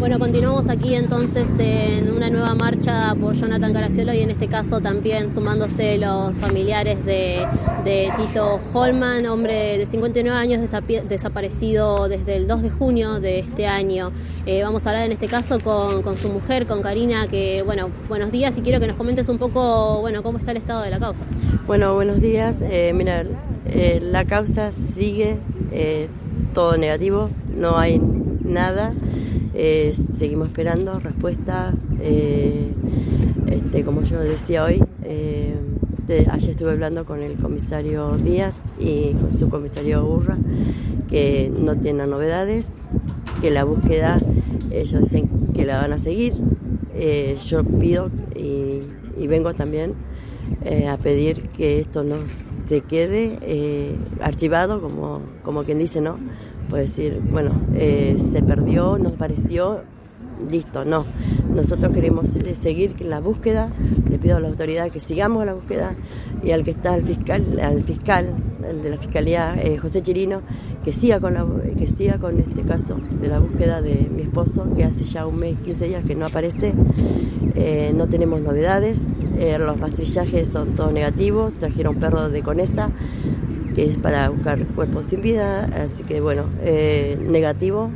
Bueno, continuamos aquí entonces en una nueva marcha por Jonathan Caracielo y en este caso también sumándose los familiares de, Tito Holman, hombre de 59 años desaparecido desde el 2 de junio de este año. Eh, vamos a hablar en este caso con, su mujer, con Karina, que bueno, buenos días y quiero que nos comentes un poco, bueno, cómo está el estado de la causa. Bueno, buenos días. Eh, mira, eh, la causa sigue todo negativo, no hay nada. Eh, seguimos esperando respuesta. Eh, este, como yo decía hoy, eh, ayer estuve hablando con el comisario Díaz y con su comisario Urra, que no tienen novedades, que la búsqueda, ellos dicen que la van a seguir. yo pido y, vengo también a pedir que esto no se quede archivado, como, como quien dice, ¿no? puede decir, bueno, eh, se perdió, nos pareció, listo, no. Nosotros queremos seguir la búsqueda, le pido a la autoridad que sigamos la búsqueda y al que está el fiscal, al fiscal, el de la fiscalía, eh, José Chirino, que siga con la, que siga con este caso de la búsqueda de mi esposo, que hace ya un mes, 15 días que no aparece. Eh, no tenemos novedades, los rastrillajes son todos negativos, trajeron perro de Conesa, que es para buscar cuerpos sin vida, así que bueno, eh, negativo.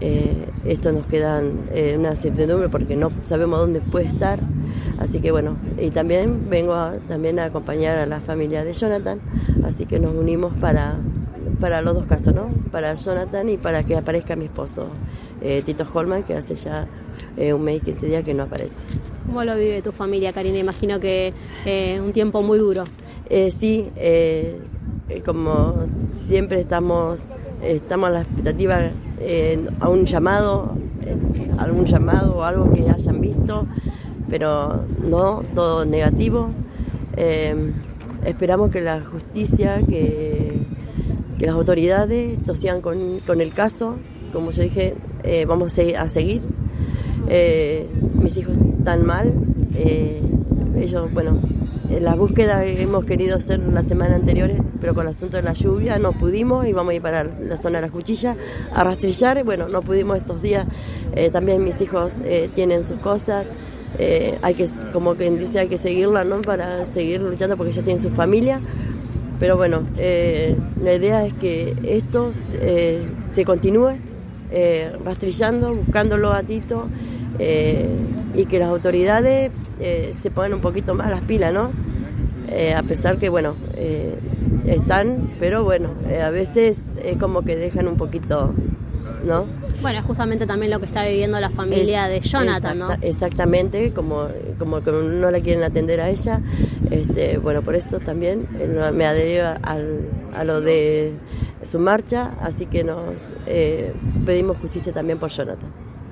Eh, esto nos queda eh, una certidumbre porque no sabemos dónde puede estar, así que bueno, y también vengo a, también a acompañar a la familia de Jonathan, así que nos unimos para, para los dos casos, ¿no? Para Jonathan y para que aparezca mi esposo, Tito Holman, que hace ya un mes y 15 días que no aparece. ¿Cómo lo vive tu familia, Karina? Imagino que un tiempo muy duro. sí, eh, como siempre estamos, estamos a la expectativa eh, a un llamado, eh, algún llamado o algo que hayan visto, pero no todo negativo. esperamos que la justicia, que, que las autoridades sigan con, con, el caso. Como yo dije, vamos a seguir. mis hijos están mal. ellos, bueno, la búsqueda que hemos querido hacer la semana anterior, pero con el asunto de la lluvia no pudimos, íbamos a ir para la zona de las cuchillas a rastrillar, bueno, no pudimos estos días, eh, también mis hijos eh, tienen sus cosas, eh, hay que, como quien dice, hay que seguirla, ¿no? Para seguir luchando porque ellos tienen su familia, pero bueno, la idea es que esto se continúe rastrillando, buscándolo a Tito y que las autoridades eh, se ponen un poquito más las pilas, ¿no? Eh, a pesar que, bueno, eh, están, pero bueno, a veces es como que dejan un poquito, ¿no? Bueno, es justamente también lo que está viviendo la familia de Jonathan, ¿no? Exactamente, como, como que no la quieren atender a ella. Este, bueno, por eso también me adherió a lo de su marcha, así que nos pedimos justicia también por Jonathan.